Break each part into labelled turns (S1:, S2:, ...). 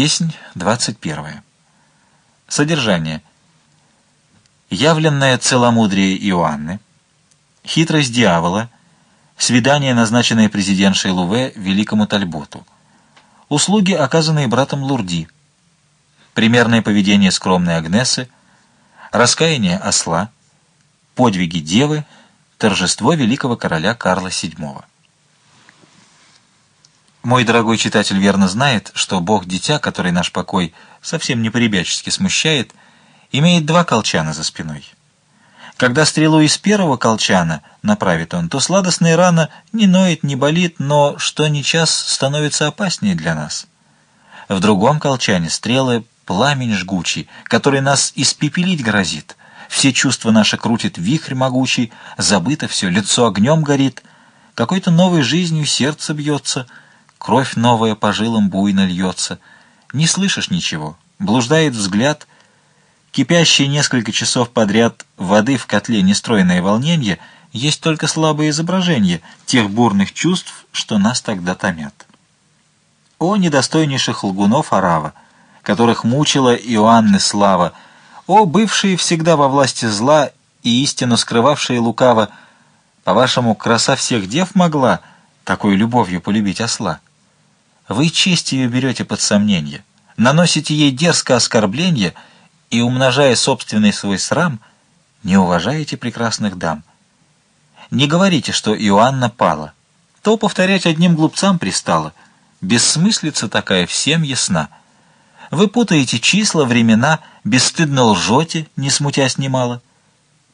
S1: Песнь 21. Содержание. Явленное целомудрие Иоанны, хитрость дьявола, свидание, назначенное президентшей Луве великому Тальботу, услуги, оказанные братом Лурди, примерное поведение скромной Агнесы, раскаяние осла, подвиги девы, торжество великого короля Карла VII. Мой дорогой читатель верно знает, что Бог-дитя, который наш покой совсем не по-ребячески смущает, имеет два колчана за спиной. Когда стрелу из первого колчана направит он, то сладостная рана не ноет, не болит, но что ни час становится опаснее для нас. В другом колчане стрелы пламень жгучий, который нас испепелить грозит. Все чувства наши крутит вихрь могучий, забыто все, лицо огнем горит, какой-то новой жизнью сердце бьется — Кровь новая по жилам буйно льется. Не слышишь ничего. Блуждает взгляд. Кипящие несколько часов подряд воды в котле нестроенное волнение есть только слабое изображение тех бурных чувств, что нас тогда томят. О недостойнейших лгунов Арава, которых мучила Иоанны слава, о бывшие всегда во власти зла и истину скрывавшие лукаво, по-вашему, краса всех дев могла такой любовью полюбить осла? Вы честь ее берете под сомнение, наносите ей дерзкое оскорбление и, умножая собственный свой срам, не уважаете прекрасных дам. Не говорите, что Иоанна пала. То повторять одним глупцам пристало. Бессмыслица такая всем ясна. Вы путаете числа, времена, бесстыдно лжете, не смутясь немало.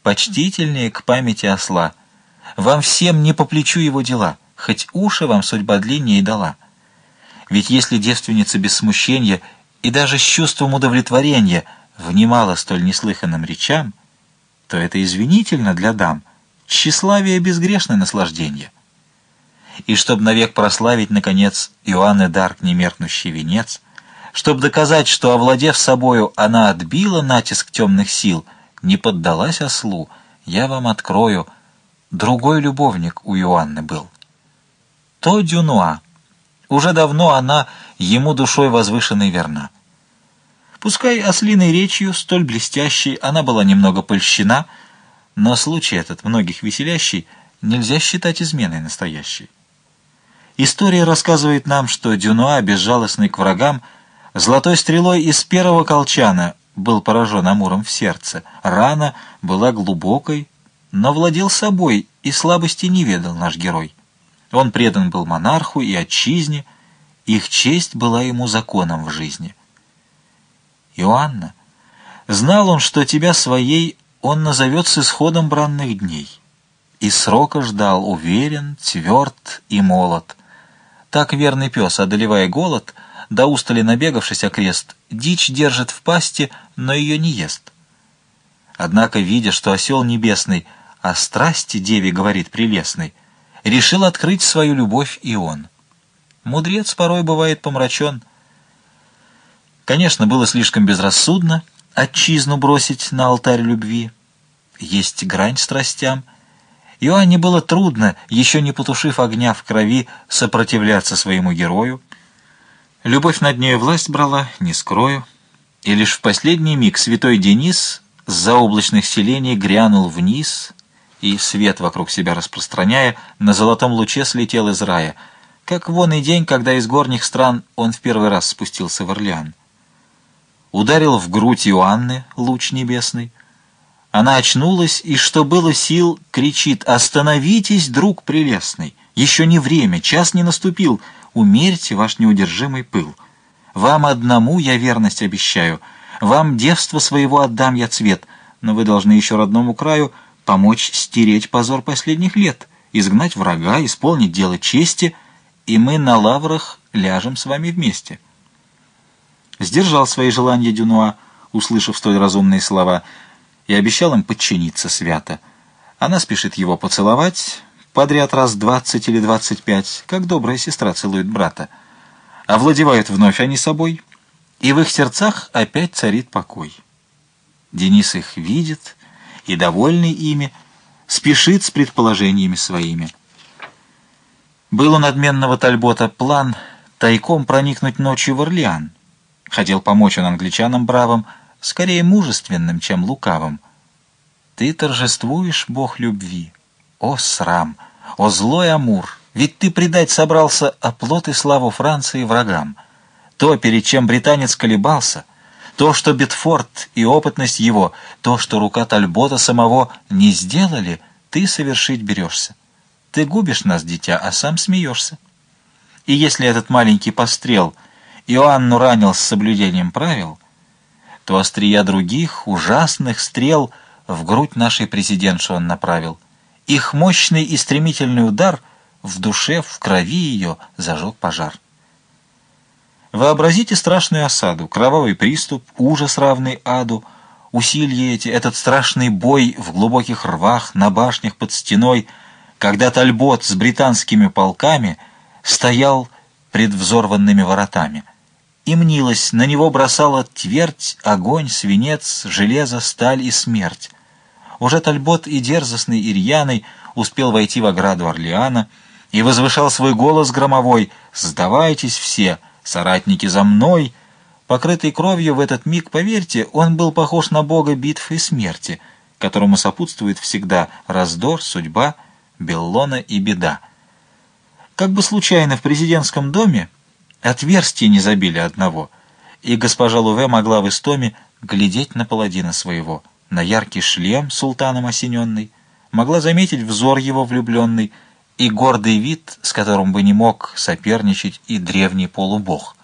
S1: Почтительнее к памяти осла. Вам всем не по плечу его дела, хоть уши вам судьба длиннее дала. Ведь если девственница без смущения и даже с чувством удовлетворения внимала столь неслыханным речам, то это извинительно для дам, тщеславие безгрешное наслаждение. И чтоб навек прославить, наконец, Иоанны Дарк немеркнущий венец, чтоб доказать, что, овладев собою, она отбила натиск темных сил, не поддалась ослу, я вам открою, другой любовник у Иоанны был. То Дюнуа, уже давно она ему душой возвышенной верна. Пускай ослиной речью, столь блестящей, она была немного польщена, но случай этот, многих веселящий, нельзя считать изменой настоящей. История рассказывает нам, что Дюнуа, безжалостный к врагам, золотой стрелой из первого колчана был поражен Амуром в сердце. Рана была глубокой, но владел собой, и слабости не ведал наш герой. Он предан был монарху и отчизне, их честь была ему законом в жизни. Иоанна, знал он, что тебя своей он назовет с исходом бранных дней. И срока ждал, уверен, тверд и молод. Так верный пес, одолевая голод, до устали набегавшись окрест, дичь держит в пасти, но ее не ест. Однако, видя, что осел небесный о страсти деве говорит прелестный, решил открыть свою любовь и он. Мудрец порой бывает помрачен. Конечно, было слишком безрассудно отчизну бросить на алтарь любви. Есть грань страстям. Иоанне было трудно, еще не потушив огня в крови, сопротивляться своему герою. Любовь над нею власть брала, не скрою. И лишь в последний миг святой Денис с заоблачных селений грянул вниз — и свет вокруг себя распространяя, на золотом луче слетел из рая, как вон и день, когда из горних стран он в первый раз спустился в Орлеан. Ударил в грудь Иоанны луч небесный. Она очнулась, и, что было сил, кричит «Остановитесь, друг прелестный! Еще не время, час не наступил, умерьте ваш неудержимый пыл. Вам одному я верность обещаю, вам девство своего отдам я цвет, но вы должны еще родному краю — помочь стереть позор последних лет, изгнать врага, исполнить дело чести, и мы на лаврах ляжем с вами вместе. Сдержал свои желания Дюнуа, услышав столь разумные слова, и обещал им подчиниться свято. Она спешит его поцеловать, подряд раз двадцать или двадцать пять, как добрая сестра целует брата. Овладевают вновь они собой, и в их сердцах опять царит покой. Денис их видит и, довольный ими, спешит с предположениями своими. Был у надменного Тальбота план тайком проникнуть ночью в Орлеан, Хотел помочь он англичанам бравым, скорее мужественным, чем лукавым. Ты торжествуешь, Бог любви. О, срам! О, злой Амур! Ведь ты предать собрался оплот и славу Франции врагам. То, перед чем британец колебался, то, что Бетфорд и опытность его, то, что рука Тальбота самого не сделали, ты совершить берешься. Ты губишь нас, дитя, а сам смеешься. И если этот маленький пострел Иоанну ранил с соблюдением правил, то острия других, ужасных стрел в грудь нашей президентши он направил. Их мощный и стремительный удар в душе, в крови ее зажег пожар. Вообразите страшную осаду, кровавый приступ, ужас равный аду, усилия эти, этот страшный бой в глубоких рвах, на башнях под стеной, когда Тальбот с британскими полками стоял пред взорванными воротами — и мнилось, на него бросала твердь, огонь, свинец, железо, сталь и смерть. Уже Тальбот и дерзостный, и рьяный успел войти в ограду Орлеана и возвышал свой голос громовой «Сдавайтесь все, соратники за мной!» Покрытый кровью в этот миг, поверьте, он был похож на бога битв и смерти, которому сопутствует всегда раздор, судьба, Беллона и беда. Как бы случайно в президентском доме Отверстия не забили одного, и госпожа Луве могла в истоме глядеть на паладина своего, на яркий шлем султаном осененный, могла заметить взор его влюбленный и гордый вид, с которым бы не мог соперничать и древний полубог.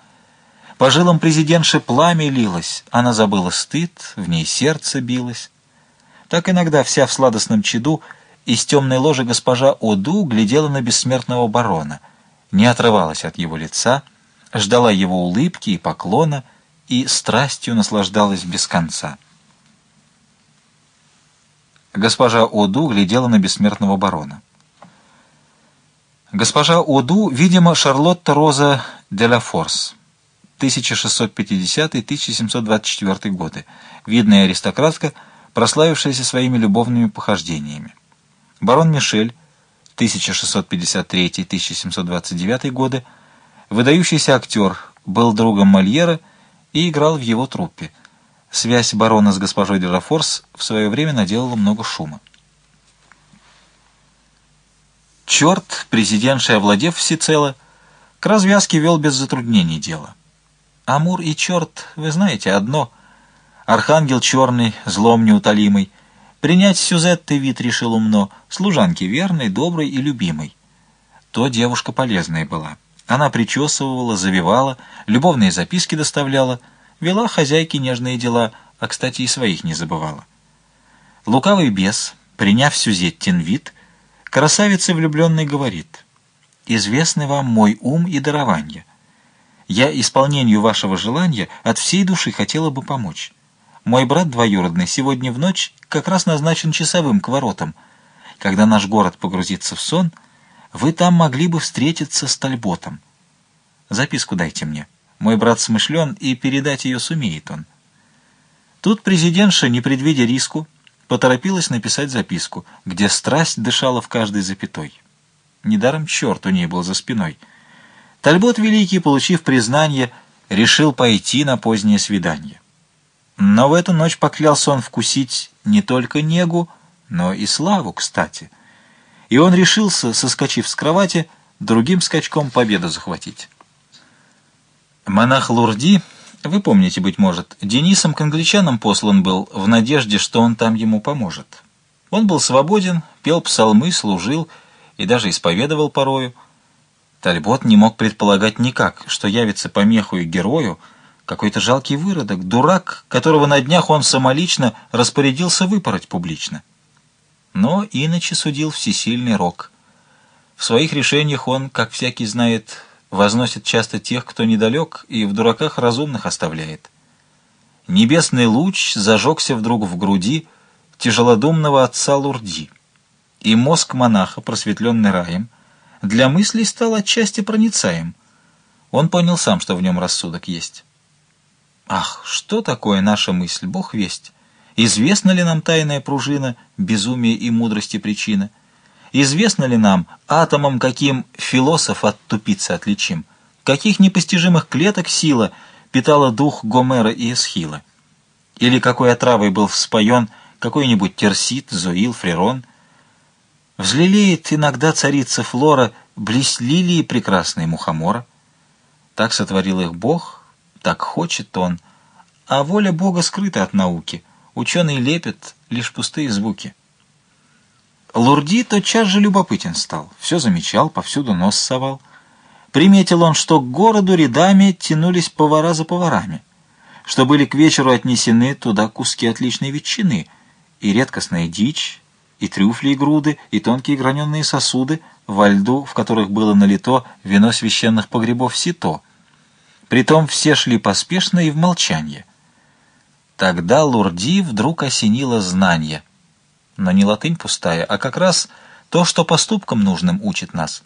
S1: По жилам президентши пламя лилось, она забыла стыд, в ней сердце билось. Так иногда вся в сладостном чаду из темной ложи госпожа Оду глядела на бессмертного барона, не отрывалась от его лица — ждала его улыбки и поклона и страстью наслаждалась без конца. Госпожа Оду глядела на бессмертного барона. Госпожа Оду, видимо, Шарлотта Роза де ла Форс, 1650-1724 годы, видная аристократка, прославившаяся своими любовными похождениями. Барон Мишель, 1653-1729 годы, Выдающийся актер, был другом Мольера и играл в его труппе. Связь барона с госпожой Делафорс в свое время наделала много шума. Черт, президентший овладев всецело, к развязке вел без затруднений дело. Амур и черт, вы знаете, одно. Архангел черный, злом неутолимый. Принять Сюзетты вид решил умно, служанки верной, доброй и любимой. То девушка полезная была. Она причесывала, завивала, любовные записки доставляла, вела хозяйке нежные дела, а, кстати, и своих не забывала. Лукавый бес, приняв Сюзеттин вид, красавице влюбленный говорит, «Известны вам мой ум и дарование. Я исполнению вашего желания от всей души хотела бы помочь. Мой брат двоюродный сегодня в ночь как раз назначен часовым к воротам. Когда наш город погрузится в сон — вы там могли бы встретиться с Тальботом. Записку дайте мне. Мой брат смышлен, и передать ее сумеет он. Тут президентша, не предвидя риску, поторопилась написать записку, где страсть дышала в каждой запятой. Недаром черт у ней был за спиной. Тальбот Великий, получив признание, решил пойти на позднее свидание. Но в эту ночь поклялся он вкусить не только негу, но и славу, кстати — и он решился, соскочив с кровати, другим скачком победу захватить. Монах Лурди, вы помните, быть может, Денисом к англичанам послан был в надежде, что он там ему поможет. Он был свободен, пел псалмы, служил и даже исповедовал порою. Тальбот не мог предполагать никак, что явится помеху и герою какой-то жалкий выродок, дурак, которого на днях он самолично распорядился выпороть публично. Но иначе судил всесильный Рок. В своих решениях он, как всякий знает, возносит часто тех, кто недалек, и в дураках разумных оставляет. Небесный луч зажегся вдруг в груди тяжелодумного отца Лурди, и мозг монаха, просветленный раем, для мыслей стал отчасти проницаем. Он понял сам, что в нем рассудок есть. Ах, что такое наша мысль, Бог весть! Известна ли нам тайная пружина, безумие и мудрости причина? Известно ли нам, атомом каким философ от тупицы отличим? Каких непостижимых клеток сила питала дух Гомера и Эсхила? Или какой отравой был вспоен какой-нибудь терсит, зоил, фрерон? Взлелеет иногда царица Флора близ лилии прекрасной мухомора. Так сотворил их Бог, так хочет Он, а воля Бога скрыта от науки. Ученый лепит лишь пустые звуки. Лурди тотчас же любопытен стал, все замечал, повсюду нос совал. Приметил он, что к городу рядами тянулись повара за поварами, что были к вечеру отнесены туда куски отличной ветчины, и редкостная дичь, и трюфли и груды, и тонкие граненые сосуды, во льду, в которых было налито вино священных погребов сито. Притом все шли поспешно и в молчанье. Тогда Лурди вдруг осенило знание — но не латынь пустая, а как раз то, что поступкам нужным учит нас.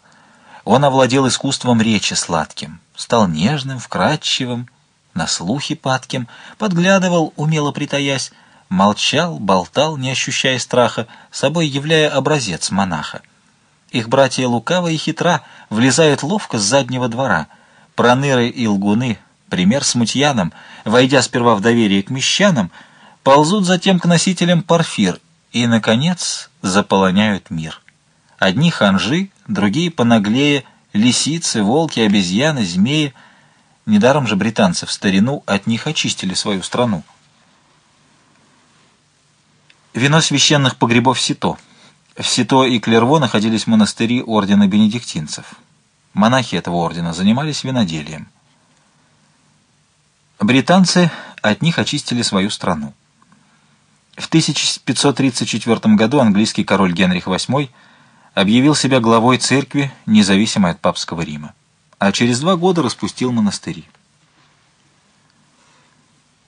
S1: Он овладел искусством речи сладким, стал нежным, вкрадчивым, на слухи падким, подглядывал, умело притаясь, молчал, болтал, не ощущая страха, собой являя образец монаха. Их братья лукаво и хитра влезают ловко с заднего двора. Проныры и лгуны, пример смутьянам, войдя сперва в доверие к мещанам, ползут затем к носителям парфир и, наконец, заполоняют мир. Одни ханжи, другие понаглее, лисицы, волки, обезьяны, змеи. Недаром же британцы в старину от них очистили свою страну. Вино священных погребов Сито. В Сито и Клерво находились монастыри ордена бенедиктинцев. Монахи этого ордена занимались виноделием. Британцы от них очистили свою страну. В 1534 году английский король Генрих VIII объявил себя главой церкви, независимой от папского Рима, а через два года распустил монастыри.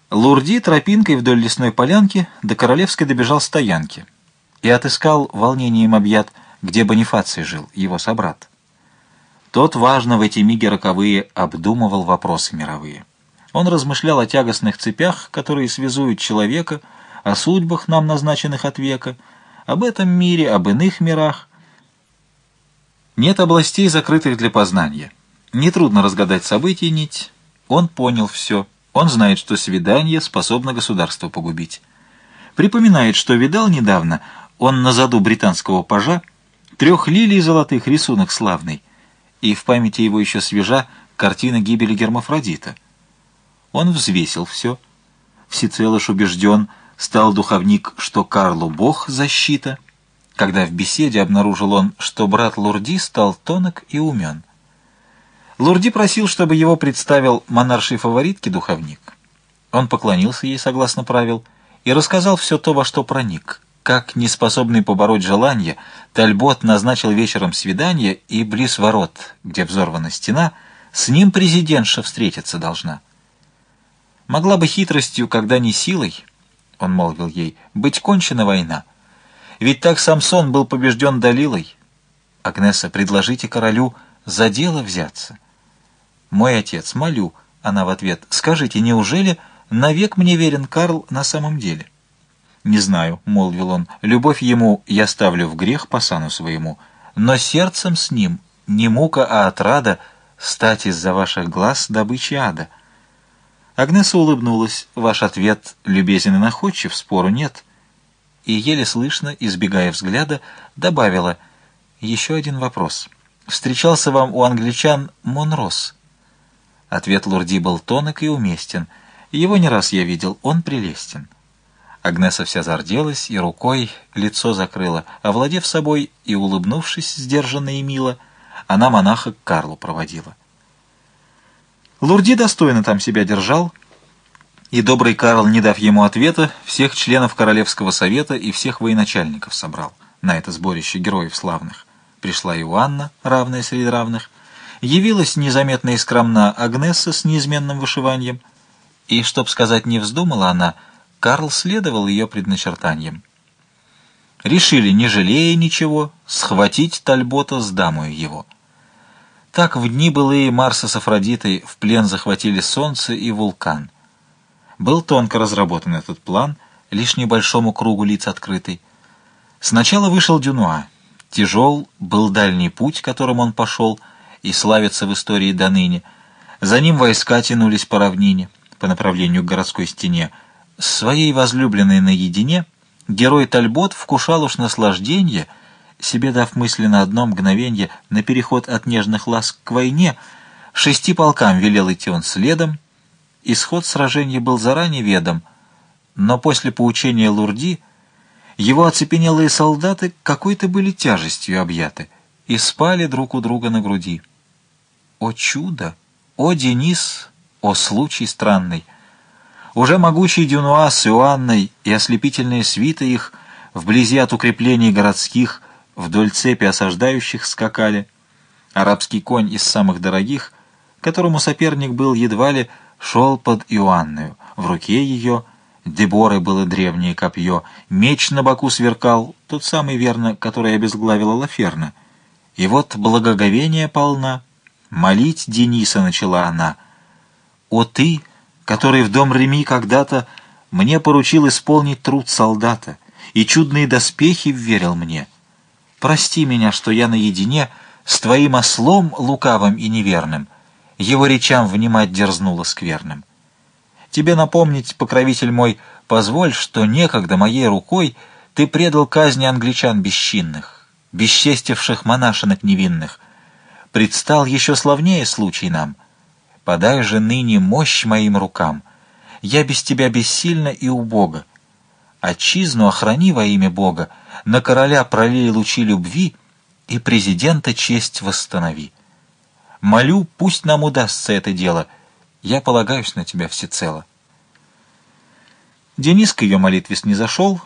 S1: Лурди тропинкой вдоль лесной полянки до Королевской добежал стоянки и отыскал волнением объят, где Бонифаций жил, его собрат. Тот, важно в эти миги роковые, обдумывал вопросы мировые. Он размышлял о тягостных цепях, которые связуют человека, о судьбах, нам назначенных от века, об этом мире, об иных мирах. Нет областей, закрытых для познания. Нетрудно разгадать события нить. Он понял все. Он знает, что свидание способно государство погубить. Припоминает, что видал недавно он на заду британского пажа трех лилий золотых рисунок славный, и в памяти его еще свежа картина гибели Гермафродита. Он взвесил все, всецело убежден, стал духовник, что Карлу Бог защита, когда в беседе обнаружил он, что брат Лурди стал тонок и умен. Лурди просил, чтобы его представил монаршей фаворитке духовник. Он поклонился ей согласно правил и рассказал все то, во что проник. Как неспособный побороть желание, Тальбот назначил вечером свидание, и близ ворот, где взорвана стена, с ним президентша встретиться должна. Могла бы хитростью, когда не силой, — он молвил ей, — «быть кончена война. Ведь так Самсон был побежден Далилой. Агнеса, предложите королю за дело взяться». «Мой отец, молю», — она в ответ, — «скажите, неужели навек мне верен Карл на самом деле?» «Не знаю», — молвил он, — «любовь ему я ставлю в грех по сану своему, но сердцем с ним не мука, а отрада стать из-за ваших глаз добычей ада». Агнеса улыбнулась. «Ваш ответ любезен и находчив, спору нет». И еле слышно, избегая взгляда, добавила «Еще один вопрос. Встречался вам у англичан Монрос?» Ответ Лурди был тонок и уместен. Его не раз я видел, он прелестен. Агнеса вся зарделась и рукой лицо закрыла, овладев собой и улыбнувшись сдержанно и мило, она монаха к Карлу проводила. Лурди достойно там себя держал, и добрый Карл, не дав ему ответа, всех членов Королевского совета и всех военачальников собрал на это сборище героев славных. Пришла Иоанна, равная среди равных, явилась незаметно и скромна Агнесса с неизменным вышиванием, и, чтоб сказать, не вздумала она, Карл следовал ее предначертаниям. Решили, не жалея ничего, схватить Тальбота с дамою его — так в дни былые Марса с Афродитой в плен захватили Солнце и вулкан. Был тонко разработан этот план, лишь небольшому кругу лиц открытый. Сначала вышел Дюнуа. Тяжел был дальний путь, которым он пошел, и славится в истории до ныне. За ним войска тянулись по равнине, по направлению к городской стене. С своей возлюбленной наедине герой Тальбот вкушал уж наслаждение, себе дав мысли на одно мгновенье на переход от нежных ласк к войне, шести полкам велел идти он следом, исход сражения был заранее ведом, но после поучения Лурди его оцепенелые солдаты какой-то были тяжестью объяты и спали друг у друга на груди. О чудо! О Денис! О случай странный! Уже могучий Дюнуа с Иоанной и ослепительные свиты их вблизи от укреплений городских вдоль цепи осаждающих скакали. Арабский конь из самых дорогих, которому соперник был едва ли, шел под Иоанною. В руке ее — Деборы было древнее копье, меч на боку сверкал, тот самый, верно, который обезглавила Лаферна. И вот благоговение полна. Молить Дениса начала она. «О ты, который в дом Реми когда-то мне поручил исполнить труд солдата и чудные доспехи вверил мне. Прости меня, что я наедине с твоим ослом лукавым и неверным, его речам внимать дерзнула скверным. Тебе напомнить, покровитель мой, позволь, что некогда моей рукой ты предал казни англичан бесчинных, бесчестивших монашенок невинных. Предстал еще славнее случай нам. Подай же ныне мощь моим рукам. Я без тебя бессильна и убога. Отчизну охрани во имя Бога, на короля пролей лучи любви и президента честь восстанови. Молю, пусть нам удастся это дело — я полагаюсь на тебя всецело. Денис к ее молитве снизошел,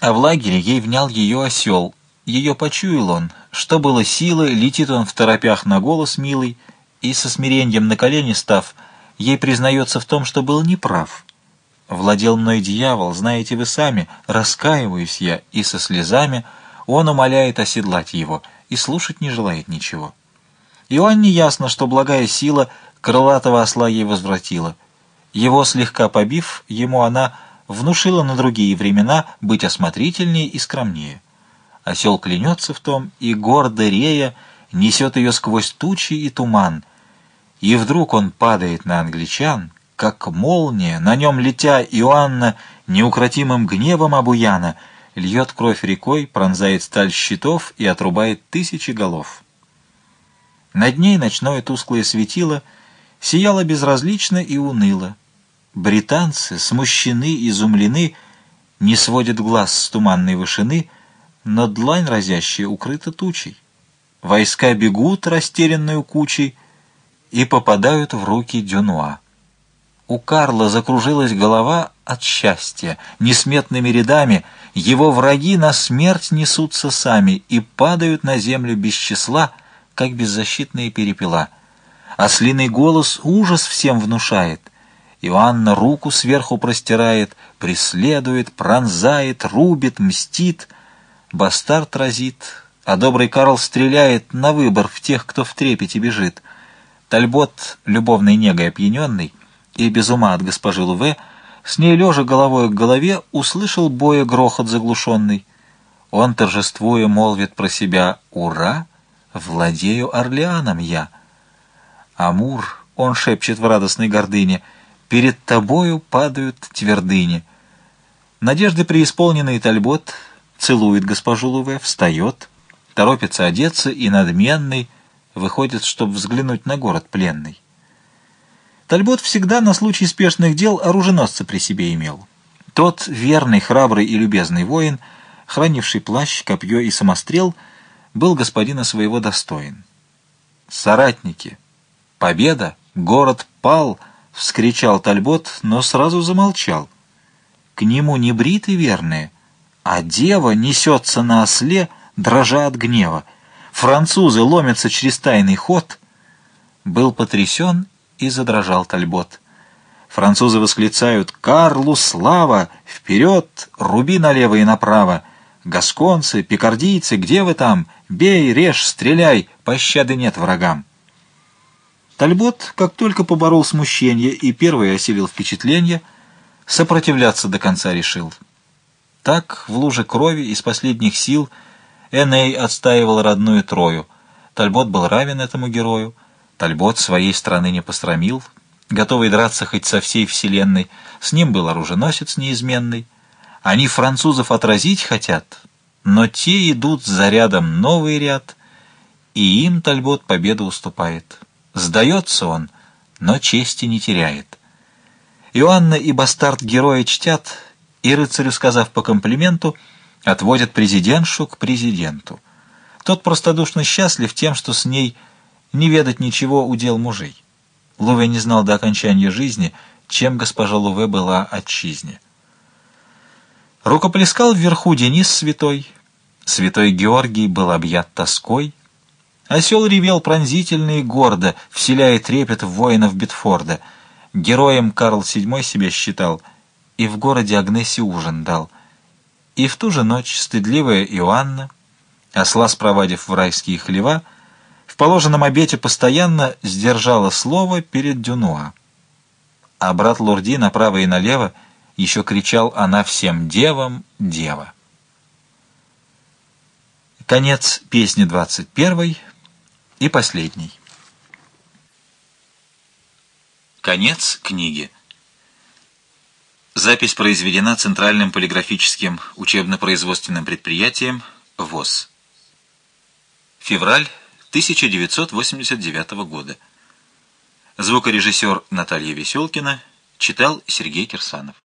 S1: а в лагере ей внял ее осел. Ее почуял он, что было силы, летит он в торопях на голос милый, и со смирением на колени став, ей признается в том, что был неправ. Владел мной дьявол, знаете вы сами, раскаиваюсь я, и со слезами он умоляет оседлать его, и слушать не желает ничего. Иоанне ясно, что благая сила крылатого осла ей возвратила. Его слегка побив, ему она внушила на другие времена быть осмотрительнее и скромнее. Осел клянется в том, и гордо рея несет ее сквозь тучи и туман. И вдруг он падает на англичан, как молния, на нем летя Иоанна неукротимым гневом обуяна, льет кровь рекой, пронзает сталь щитов и отрубает тысячи голов. Над ней ночное тусклое светило — сияла безразлично и уныло. Британцы, смущены, изумлены, не сводят глаз с туманной вышины, но длань разящая укрыта тучей. Войска бегут растерянную кучей и попадают в руки Дюнуа. У Карла закружилась голова от счастья. Несметными рядами его враги на смерть несутся сами и падают на землю без числа, как беззащитные перепела — Ослиный голос ужас всем внушает. Иоанна руку сверху простирает, преследует, пронзает, рубит, мстит. Бастард разит, а добрый Карл стреляет на выбор в тех, кто в трепете бежит. Тальбот, любовной негой опьяненный и без ума от госпожи Луве, с ней лежа головой к голове, услышал боя грохот заглушенный. Он, торжествуя, молвит про себя «Ура! Владею Орлеаном я!» Амур, он шепчет в радостной гордыне, перед тобою падают твердыни. Надежды преисполненный Тальбот целует госпожу Луве, встает, торопится одеться и надменный выходит, чтобы взглянуть на город пленный. Тальбот всегда на случай спешных дел оруженосца при себе имел. Тот верный, храбрый и любезный воин, хранивший плащ, копье и самострел, был господина своего достоин. Соратники, «Победа! Город пал!» — вскричал Тальбот, но сразу замолчал. К нему не бриты верные, а дева несется на осле, дрожа от гнева. Французы ломятся через тайный ход. Был потрясен и задрожал Тальбот. Французы восклицают «Карлу слава! Вперед! Руби налево и направо! Гасконцы, пикардийцы, где вы там? Бей, режь, стреляй! Пощады нет врагам!» Тальбот, как только поборол смущение и первый осилил впечатление, сопротивляться до конца решил. Так, в луже крови из последних сил Эней отстаивал родную Трою. Тальбот был равен этому герою. Тальбот своей страны не посрамил, готовый драться хоть со всей вселенной. С ним был оруженосец неизменный. Они французов отразить хотят, но те идут за рядом новый ряд, и им Тальбот победу уступает. Сдается он, но чести не теряет. Иоанна и бастард героя чтят, и рыцарю, сказав по комплименту, отводят президентшу к президенту. Тот простодушно счастлив тем, что с ней не ведать ничего удел мужей. Луве не знал до окончания жизни, чем госпожа Луве была отчизне. Рукоплескал вверху Денис святой, святой Георгий был объят тоской, осел ревел пронзительно и гордо, вселяя трепет в воинов Бетфорда. Героем Карл VII себя считал, и в городе Агнессе ужин дал. И в ту же ночь стыдливая Иоанна, осла спровадив в райские хлева, в положенном обете постоянно сдержала слово перед Дюнуа. А брат Лурди направо и налево еще кричал она всем девам «Дева». Конец песни 21 и последний. Конец книги. Запись произведена Центральным полиграфическим учебно-производственным предприятием ВОЗ. Февраль 1989 года. Звукорежиссер Наталья Веселкина читал Сергей Кирсанов.